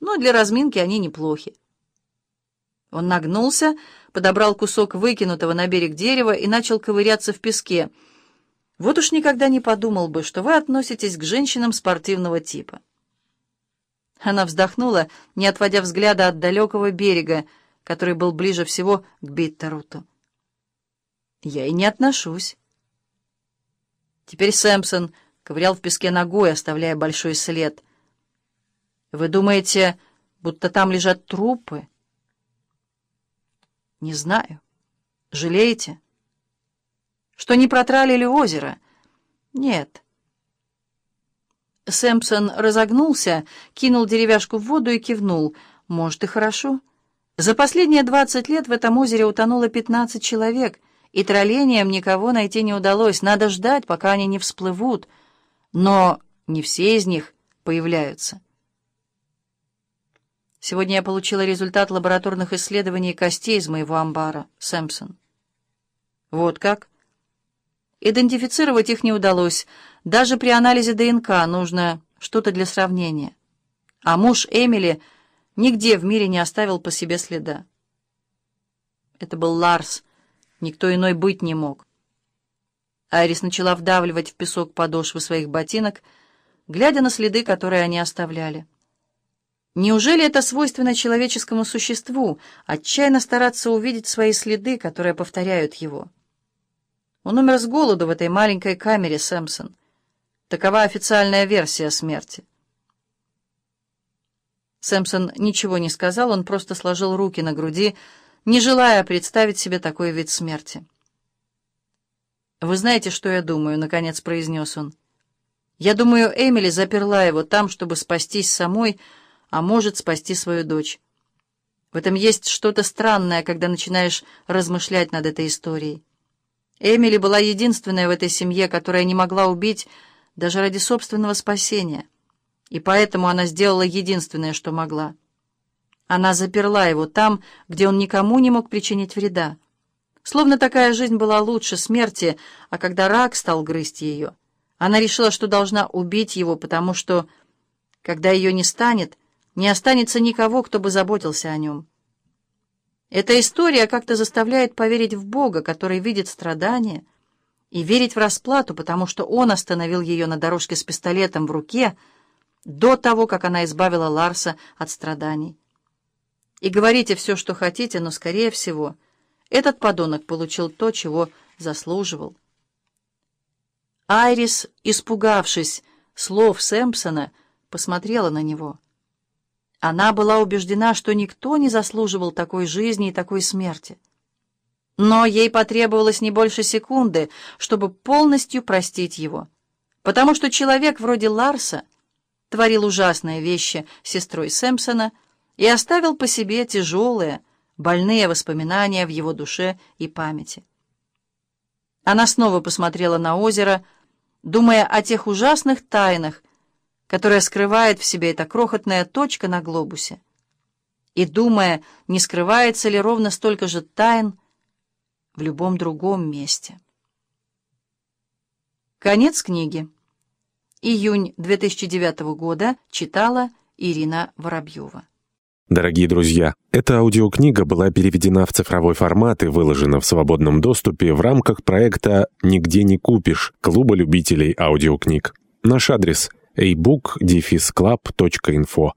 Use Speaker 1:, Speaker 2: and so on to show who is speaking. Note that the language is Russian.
Speaker 1: но для разминки они неплохи. Он нагнулся, подобрал кусок выкинутого на берег дерева и начал ковыряться в песке. Вот уж никогда не подумал бы, что вы относитесь к женщинам спортивного типа. Она вздохнула, не отводя взгляда от далекого берега, который был ближе всего к Биттеруту. «Я и не отношусь». Теперь Сэмпсон ковырял в песке ногой, оставляя большой след. «Вы думаете, будто там лежат трупы?» «Не знаю. Жалеете?» «Что не протралили озеро?» «Нет». Сэмпсон разогнулся, кинул деревяшку в воду и кивнул. «Может, и хорошо. За последние двадцать лет в этом озере утонуло пятнадцать человек, и троллением никого найти не удалось. Надо ждать, пока они не всплывут. Но не все из них появляются». Сегодня я получила результат лабораторных исследований костей из моего амбара, Сэмпсон. Вот как? Идентифицировать их не удалось. Даже при анализе ДНК нужно что-то для сравнения. А муж Эмили нигде в мире не оставил по себе следа. Это был Ларс. Никто иной быть не мог. Айрис начала вдавливать в песок подошвы своих ботинок, глядя на следы, которые они оставляли. Неужели это свойственно человеческому существу, отчаянно стараться увидеть свои следы, которые повторяют его? Он умер с голоду в этой маленькой камере, Сэмпсон. Такова официальная версия смерти. Сэмпсон ничего не сказал, он просто сложил руки на груди, не желая представить себе такой вид смерти. «Вы знаете, что я думаю?» — наконец произнес он. «Я думаю, Эмили заперла его там, чтобы спастись самой, а может спасти свою дочь. В этом есть что-то странное, когда начинаешь размышлять над этой историей. Эмили была единственная в этой семье, которая не могла убить даже ради собственного спасения, и поэтому она сделала единственное, что могла. Она заперла его там, где он никому не мог причинить вреда. Словно такая жизнь была лучше смерти, а когда рак стал грызть ее, она решила, что должна убить его, потому что, когда ее не станет, не останется никого, кто бы заботился о нем. Эта история как-то заставляет поверить в Бога, который видит страдания, и верить в расплату, потому что Он остановил ее на дорожке с пистолетом в руке до того, как она избавила Ларса от страданий. И говорите все, что хотите, но, скорее всего, этот подонок получил то, чего заслуживал. Айрис, испугавшись слов Сэмпсона, посмотрела на него — она была убеждена, что никто не заслуживал такой жизни и такой смерти. Но ей потребовалось не больше секунды, чтобы полностью простить его, потому что человек вроде Ларса творил ужасные вещи с сестрой Сэмпсона и оставил по себе тяжелые, больные воспоминания в его душе и памяти. Она снова посмотрела на озеро, думая о тех ужасных тайнах, которая скрывает в себе эта крохотная точка на глобусе, и думая, не скрывается ли ровно столько же тайн в любом другом месте. Конец книги. Июнь 2009 года читала Ирина Воробьева.
Speaker 2: Дорогие друзья, эта аудиокнига была переведена в цифровой формат и выложена в свободном доступе в рамках проекта «Нигде не купишь» Клуба любителей аудиокниг. Наш адрес – ebook-club.info